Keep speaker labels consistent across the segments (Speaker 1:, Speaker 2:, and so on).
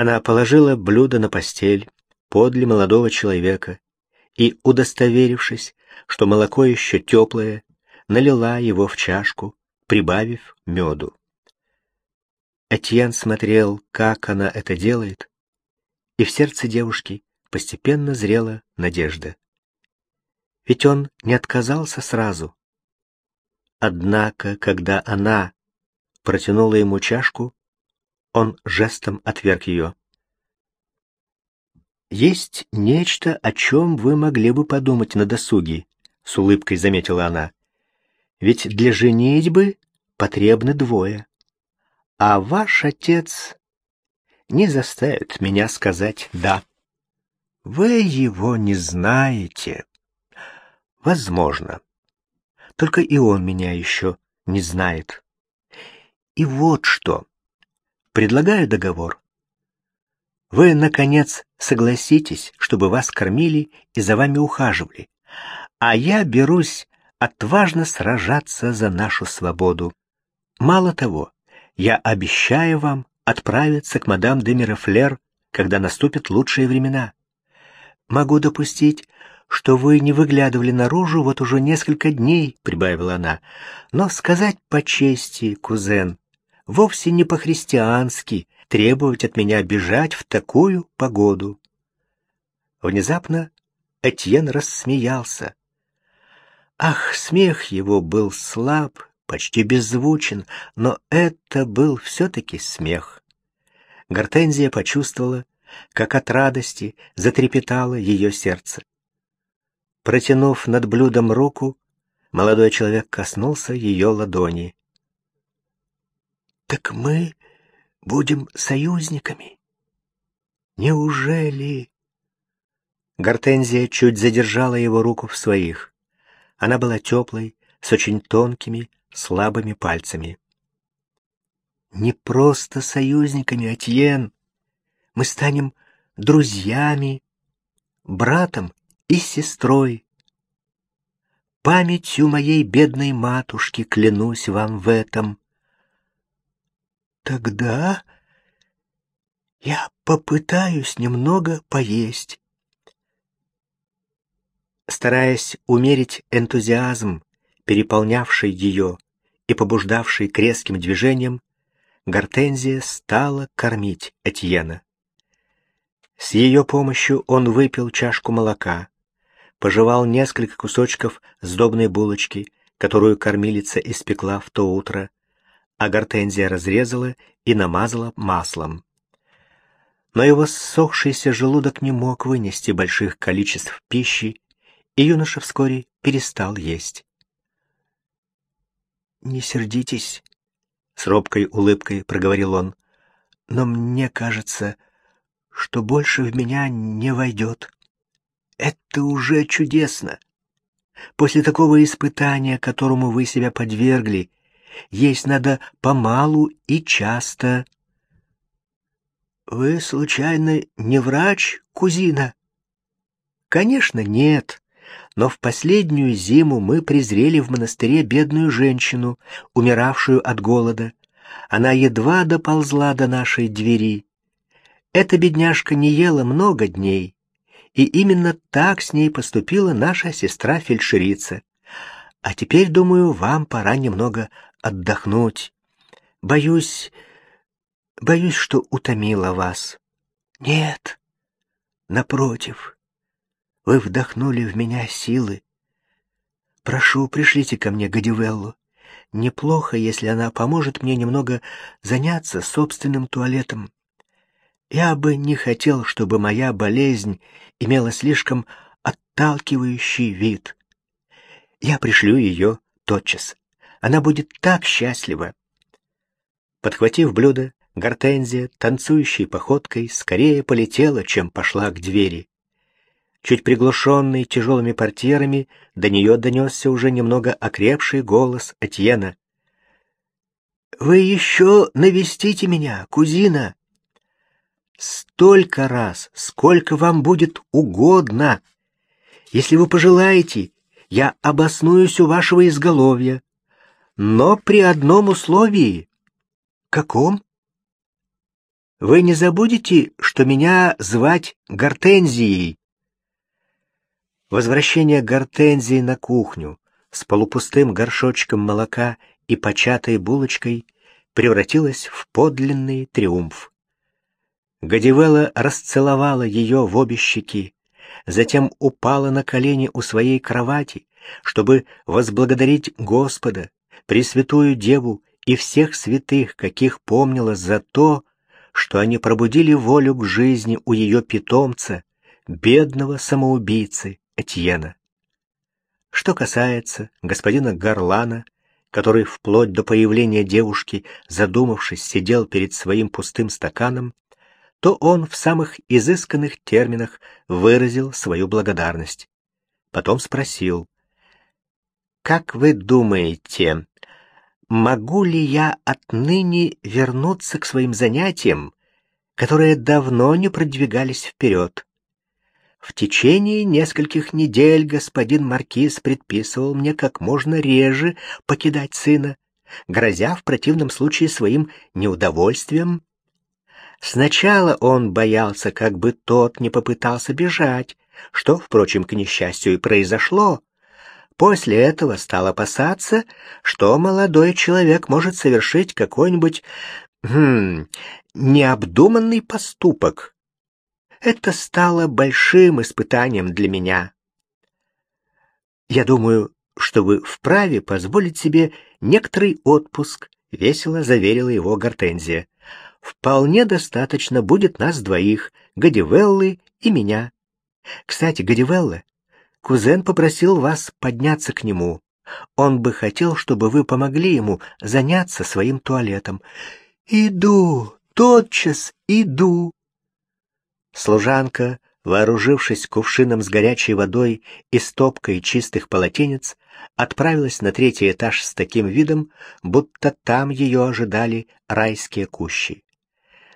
Speaker 1: Она положила блюдо на постель подле молодого человека и, удостоверившись, что молоко еще теплое, налила его в чашку, прибавив меду. Этьен смотрел, как она это делает, и в сердце девушки постепенно зрела надежда. Ведь он не отказался сразу. Однако, когда она протянула ему чашку, он жестом отверг ее. «Есть нечто, о чем вы могли бы подумать на досуге», — с улыбкой заметила она. «Ведь для женитьбы потребны двое. А ваш отец не заставит меня сказать «да». Вы его не знаете. Возможно. Только и он меня еще не знает. И вот что. Предлагаю договор. Вы, наконец, согласитесь, чтобы вас кормили и за вами ухаживали, а я берусь отважно сражаться за нашу свободу. Мало того, я обещаю вам отправиться к мадам де Мирафлер, когда наступят лучшие времена. Могу допустить, что вы не выглядывали наружу вот уже несколько дней, прибавила она. Но сказать по чести, кузен, вовсе не по-христиански требовать от меня бежать в такую погоду. Внезапно Этьен рассмеялся. Ах, смех его был слаб, почти беззвучен, но это был все-таки смех. Гортензия почувствовала, как от радости затрепетало ее сердце. Протянув над блюдом руку, молодой человек коснулся ее ладони. «Так мы будем союзниками? Неужели?» Гортензия чуть задержала его руку в своих. Она была теплой, с очень тонкими, слабыми пальцами. «Не просто союзниками, Атьен. Мы станем друзьями, братом и сестрой. Памятью моей бедной матушки клянусь вам в этом. Тогда я попытаюсь немного поесть. Стараясь умерить энтузиазм, переполнявший ее и побуждавший к резким движениям, Гортензия стала кормить Этьена. С ее помощью он выпил чашку молока, пожевал несколько кусочков сдобной булочки, которую кормилица испекла в то утро, а Гортензия разрезала и намазала маслом. Но его ссохшийся желудок не мог вынести больших количеств пищи, и юноша вскоре перестал есть. «Не сердитесь», — с робкой улыбкой проговорил он, — «но мне кажется, что больше в меня не войдет. Это уже чудесно. После такого испытания, которому вы себя подвергли, есть надо помалу и часто». «Вы, случайно, не врач, кузина?» «Конечно, нет но в последнюю зиму мы презрели в монастыре бедную женщину, умиравшую от голода. Она едва доползла до нашей двери. Эта бедняжка не ела много дней, и именно так с ней поступила наша сестра-фельдшерица. А теперь, думаю, вам пора немного отдохнуть. Боюсь, боюсь, что утомила вас. Нет, напротив, вы вдохнули в меня силы. Прошу, пришлите ко мне Гадивеллу. Неплохо, если она поможет мне немного заняться собственным туалетом. Я бы не хотел, чтобы моя болезнь имела слишком отталкивающий вид. Я пришлю ее тотчас. Она будет так счастлива. Подхватив блюдо, Гортензия, танцующей походкой, скорее полетела, чем пошла к двери. Чуть приглушенный тяжелыми портьерами, до нее донесся уже немного окрепший голос Этьена. «Вы еще навестите меня, кузина!» «Столько раз, сколько вам будет угодно! Если вы пожелаете, я обоснуюсь у вашего изголовья, но при одном условии». «Каком?» Вы не забудете, что меня звать Гортензией?» Возвращение Гортензии на кухню с полупустым горшочком молока и початой булочкой превратилось в подлинный триумф. Гадивелла расцеловала ее в обе щеки, затем упала на колени у своей кровати, чтобы возблагодарить Господа, Пресвятую Деву и всех святых, каких помнила за то, что они пробудили волю к жизни у ее питомца, бедного самоубийцы Этьена. Что касается господина Гарлана, который вплоть до появления девушки, задумавшись, сидел перед своим пустым стаканом, то он в самых изысканных терминах выразил свою благодарность. Потом спросил, «Как вы думаете, могу ли я отныне вернуться к своим занятиям, которые давно не продвигались вперед?» В течение нескольких недель господин Маркиз предписывал мне как можно реже покидать сына, грозя в противном случае своим неудовольствием. Сначала он боялся, как бы тот не попытался бежать, что, впрочем, к несчастью и произошло. После этого стал опасаться, что молодой человек может совершить какой-нибудь хм, необдуманный поступок. Это стало большим испытанием для меня. Я думаю, что вы вправе позволить себе некоторый отпуск, весело заверила его Гортензия вполне достаточно будет нас двоих, Гадивеллы и меня. Кстати, Гадивелла, кузен попросил вас подняться к нему. Он бы хотел, чтобы вы помогли ему заняться своим туалетом. Иду, тотчас иду. Служанка, вооружившись кувшином с горячей водой и стопкой чистых полотенец, отправилась на третий этаж с таким видом, будто там ее ожидали райские кущи.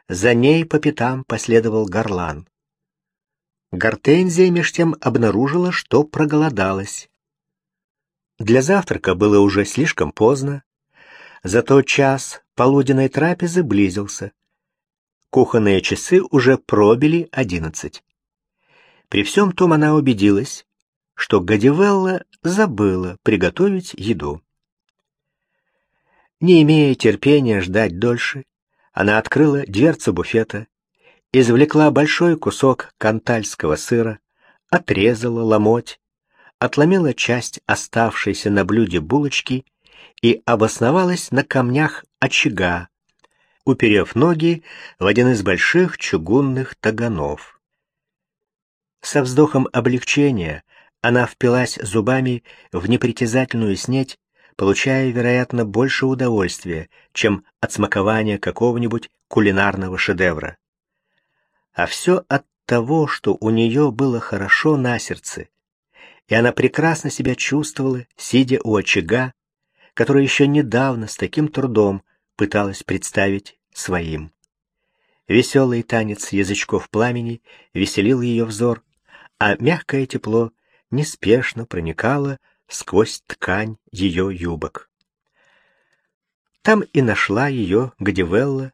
Speaker 1: За ней по пятам последовал горлан. Гортензия меж тем обнаружила, что проголодалась. Для завтрака было уже слишком поздно, зато час полуденной трапезы близился. Кухонные часы уже пробили одиннадцать. При всем том она убедилась, что Гадивелла забыла приготовить еду. Не имея терпения ждать дольше, она открыла дверцу буфета, извлекла большой кусок кантальского сыра, отрезала ломоть, отломила часть оставшейся на блюде булочки и обосновалась на камнях очага, уперев ноги в один из больших чугунных таганов. Со вздохом облегчения она впилась зубами в непритязательную снеть получая, вероятно, больше удовольствия, чем от смакования какого-нибудь кулинарного шедевра. А все от того, что у нее было хорошо на сердце, и она прекрасно себя чувствовала, сидя у очага, который еще недавно с таким трудом пыталась представить своим. Веселый танец язычков пламени веселил ее взор, а мягкое тепло неспешно проникало сквозь ткань ее юбок. Там и нашла ее Гадивелла,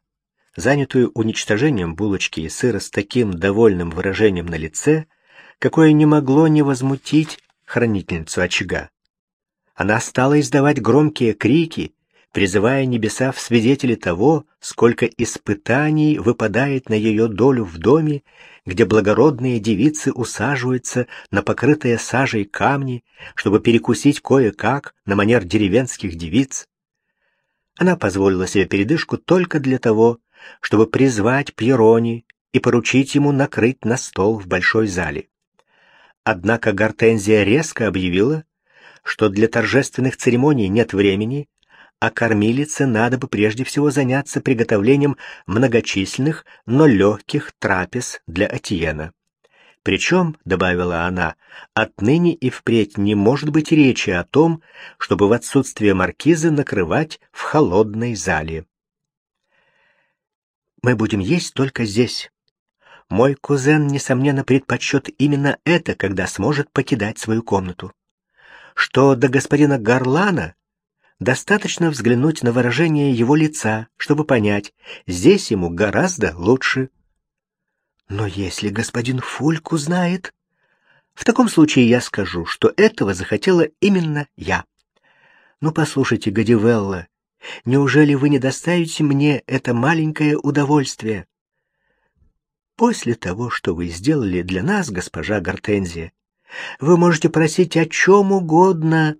Speaker 1: занятую уничтожением булочки и сыра с таким довольным выражением на лице, какое не могло не возмутить хранительницу очага. Она стала издавать громкие крики, призывая небеса в свидетели того, сколько испытаний выпадает на ее долю в доме, где благородные девицы усаживаются на покрытые сажей камни, чтобы перекусить кое-как на манер деревенских девиц. Она позволила себе передышку только для того, чтобы призвать Пьерони и поручить ему накрыть на стол в большой зале. Однако Гортензия резко объявила, что для торжественных церемоний нет времени, а кормилице надо бы прежде всего заняться приготовлением многочисленных, но легких трапез для Атьена. Причем, добавила она, отныне и впредь не может быть речи о том, чтобы в отсутствие маркизы накрывать в холодной зале. Мы будем есть только здесь. Мой кузен, несомненно, предпочет именно это, когда сможет покидать свою комнату. Что до господина Гарлана, Достаточно взглянуть на выражение его лица, чтобы понять, здесь ему гораздо лучше. Но если господин Фульк узнает... В таком случае я скажу, что этого захотела именно я. Ну, послушайте, Гадивелла, неужели вы не доставите мне это маленькое удовольствие? После того, что вы сделали для нас, госпожа Гортензия, вы можете просить о чем угодно,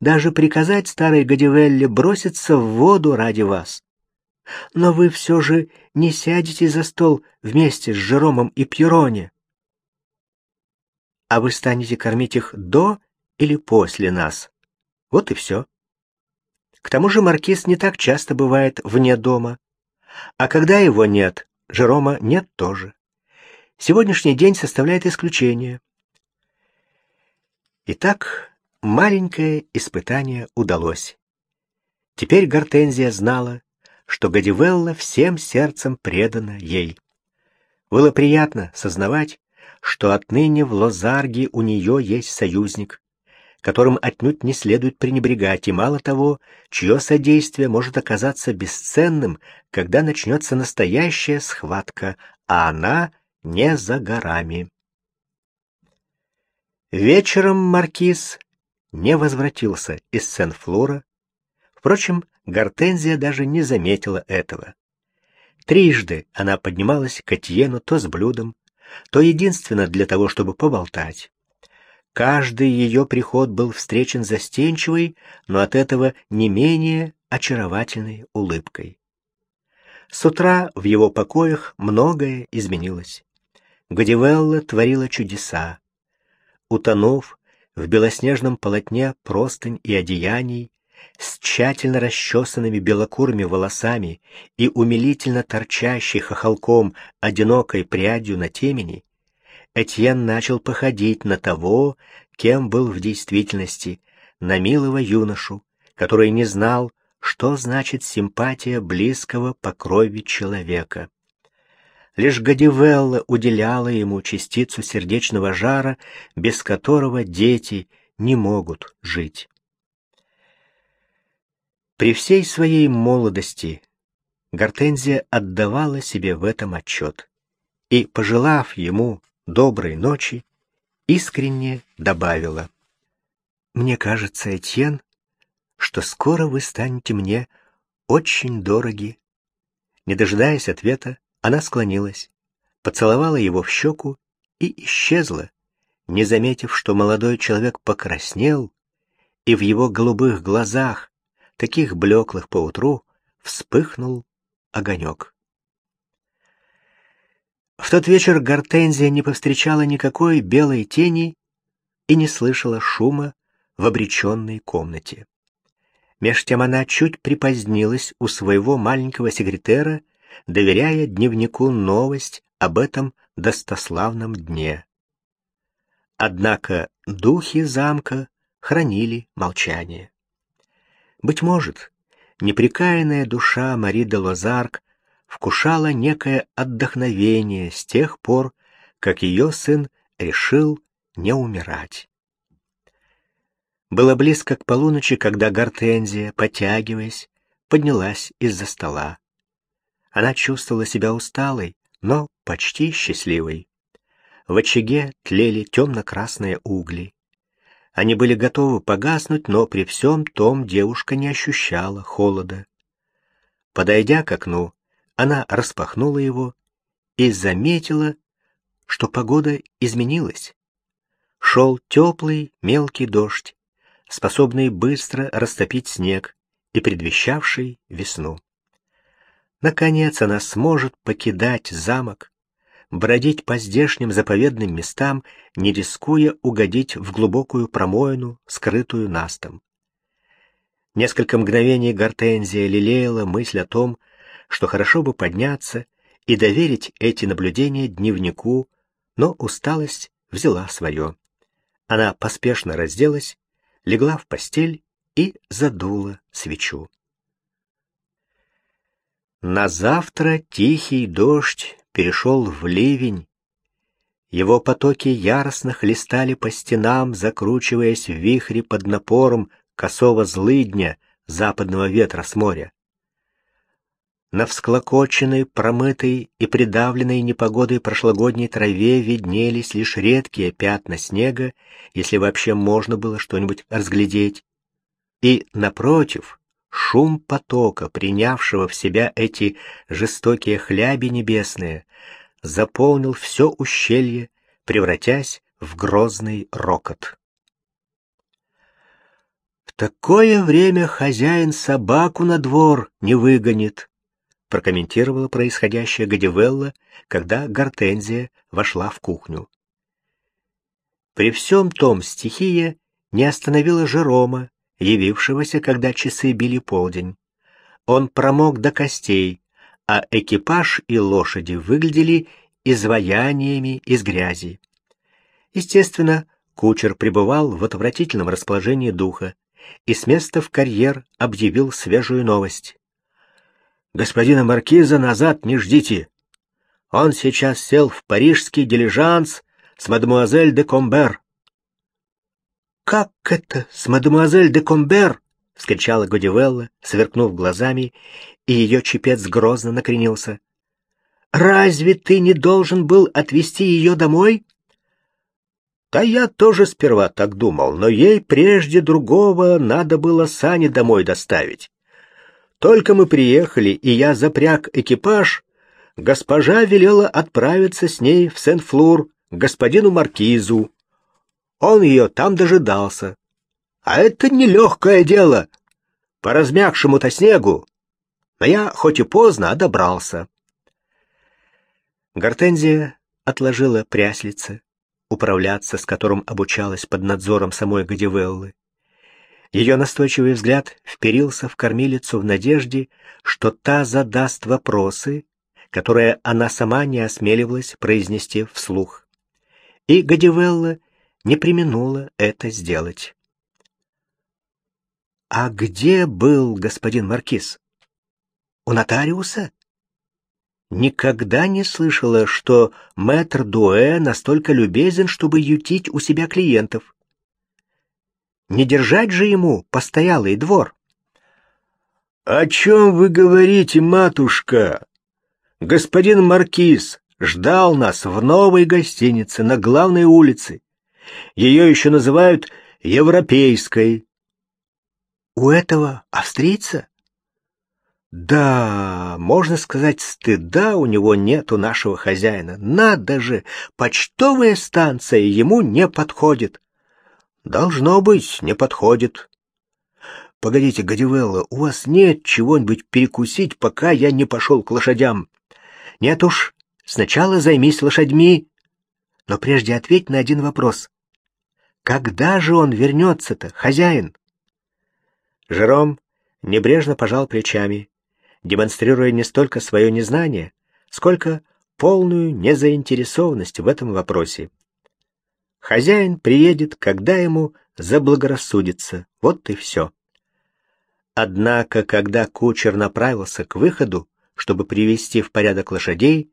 Speaker 1: даже приказать старой Гадивелле броситься в воду ради вас. Но вы все же не сядете за стол вместе с Жеромом и Пьероне. А вы станете кормить их до или после нас. Вот и все. К тому же маркиз не так часто бывает вне дома. А когда его нет, Жерома нет тоже. Сегодняшний день составляет исключение. Итак, маленькое испытание удалось. Теперь Гортензия знала, что Гадивелла всем сердцем предана ей. Было приятно сознавать, что отныне в Лозарге у нее есть союзник, которым отнюдь не следует пренебрегать, и мало того, чье содействие может оказаться бесценным, когда начнется настоящая схватка, а она не за горами. Вечером маркиз не возвратился из Сен-Флора. Впрочем, Гортензия даже не заметила этого. Трижды она поднималась к Этьену то с блюдом, то единственно для того, чтобы поболтать. Каждый ее приход был встречен застенчивой, но от этого не менее очаровательной улыбкой. С утра в его покоях многое изменилось. Гадивелла творила чудеса утонув в белоснежном полотне простынь и одеяний, с тщательно расчесанными белокурыми волосами и умилительно торчащей хохолком одинокой прядью на темени, Этьен начал походить на того, кем был в действительности, на милого юношу, который не знал, что значит симпатия близкого по крови человека. Лишь Гадивелла уделяла ему частицу сердечного жара, без которого дети не могут жить. При всей своей молодости Гортензия отдавала себе в этом отчет и, пожелав ему доброй ночи, искренне добавила. «Мне кажется, Этьен, что скоро вы станете мне очень дороги». Не дожидаясь ответа, она склонилась, поцеловала его в щеку и исчезла, не заметив, что молодой человек покраснел, и в его голубых глазах, таких блеклых поутру, вспыхнул огонек. В тот вечер Гортензия не повстречала никакой белой тени и не слышала шума в обреченной комнате. Меж тем она чуть припозднилась у своего маленького секретера доверяя дневнику новость об этом достославном дне. Однако духи замка хранили молчание. Быть может, непрекаянная душа Мари де Лозарк вкушала некое отдохновение с тех пор, как ее сын решил не умирать. Было близко к полуночи, когда Гортензия, потягиваясь, поднялась из-за стола. Она чувствовала себя усталой, но почти счастливой. В очаге тлели темно-красные угли. Они были готовы погаснуть, но при всем том девушка не ощущала холода. Подойдя к окну, она распахнула его и заметила, что погода изменилась. Шел теплый мелкий дождь, способный быстро растопить снег и предвещавший весну. Наконец она сможет покидать замок, бродить по здешним заповедным местам, не рискуя угодить в глубокую промоину, скрытую настом. Несколько мгновений Гортензия лелеяла мысль о том, что хорошо бы подняться и доверить эти наблюдения дневнику, но усталость взяла свое. Она поспешно разделась, легла в постель и задула свечу. На завтра тихий дождь перешел в ливень. Его потоки яростно хлестали по стенам, закручиваясь в вихре под напором косого злыдня, западного ветра с моря. На всклокоченной, промытой и придавленной непогодой прошлогодней траве виднелись лишь редкие пятна снега, если вообще можно было что-нибудь разглядеть. И, напротив, шум потока, принявшего в себя эти жестокие хляби небесные, заполнил все ущелье, превратясь в грозный рокот. В такое время хозяин собаку на двор не выгонит, прокомментировала происходящее Гадивелла, когда Гортензия вошла в кухню. При всем том стихия не остановила Жерома, явившегося, когда часы били полдень. Он промок до костей, а экипаж и лошади выглядели изваяниями из грязи. Естественно, кучер пребывал в отвратительном расположении духа и с места в карьер объявил свежую новость. Господина маркиза назад не ждите. Он сейчас сел в парижский дилижанс с мадемуазель де Комбер. Как это с мадемуазель де Комбер? вскричала Годивелла, сверкнув глазами, и ее чепец грозно накренился. Разве ты не должен был отвезти ее домой? Да я тоже сперва так думал, но ей прежде другого надо было сани домой доставить. Только мы приехали, и я запряг экипаж, госпожа велела отправиться с ней в Сен-Флур к господину Маркизу. Он ее там дожидался. А это нелегкое дело. По размягшему-то снегу. Но я, хоть и поздно, одобрался. Гортензия отложила пряслице, управляться с которым обучалась под надзором самой Гадивеллы. Ее настойчивый взгляд вперился в кормилицу в надежде, что та задаст вопросы, которые она сама не осмеливалась произнести вслух. И Гадивелла не применула это сделать. «А где был господин Маркиз? У нотариуса?» Никогда не слышала, что мэтр Дуэ настолько любезен, чтобы ютить у себя клиентов. Не держать же ему постоялый двор. «О чем вы говорите, матушка? Господин Маркиз ждал нас в новой гостинице на главной улице. Ее еще называют Европейской». «У этого австрийца?» «Да, можно сказать, стыда у него нет у нашего хозяина. Надо же, почтовая станция ему не подходит». Должно быть, не подходит. Погодите, Гадивелла, у вас нет чего-нибудь перекусить, пока я не пошел к лошадям? Нет уж, сначала займись лошадьми. Но прежде ответь на один вопрос. Когда же он вернется-то, хозяин? Жером небрежно пожал плечами, демонстрируя не столько свое незнание, сколько полную незаинтересованность в этом вопросе. Хозяин приедет, когда ему заблагорассудится. Вот и все. Однако, когда кучер направился к выходу, чтобы привести в порядок лошадей,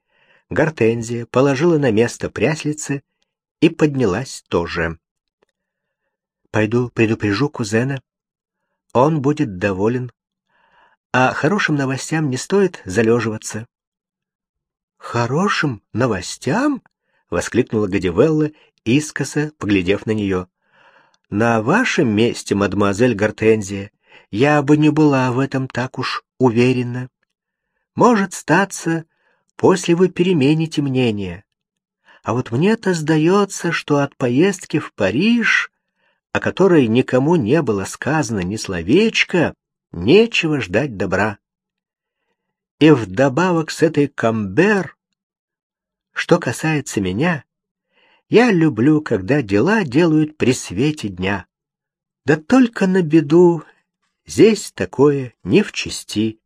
Speaker 1: Гортензия положила на место пряслицы и поднялась тоже. «Пойду предупрежу кузена. Он будет доволен. А хорошим новостям не стоит залеживаться». «Хорошим новостям?» — воскликнула Гадивелла искоса поглядев на нее. «На вашем месте, мадемуазель Гортензия, я бы не была в этом так уж уверена. Может статься, после вы перемените мнение. А вот мне-то сдается, что от поездки в Париж, о которой никому не было сказано ни словечка, нечего ждать добра. И вдобавок с этой камбер, что касается меня, я люблю, когда дела делают при свете дня. Да только на беду здесь такое не в чести.